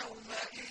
يومئذ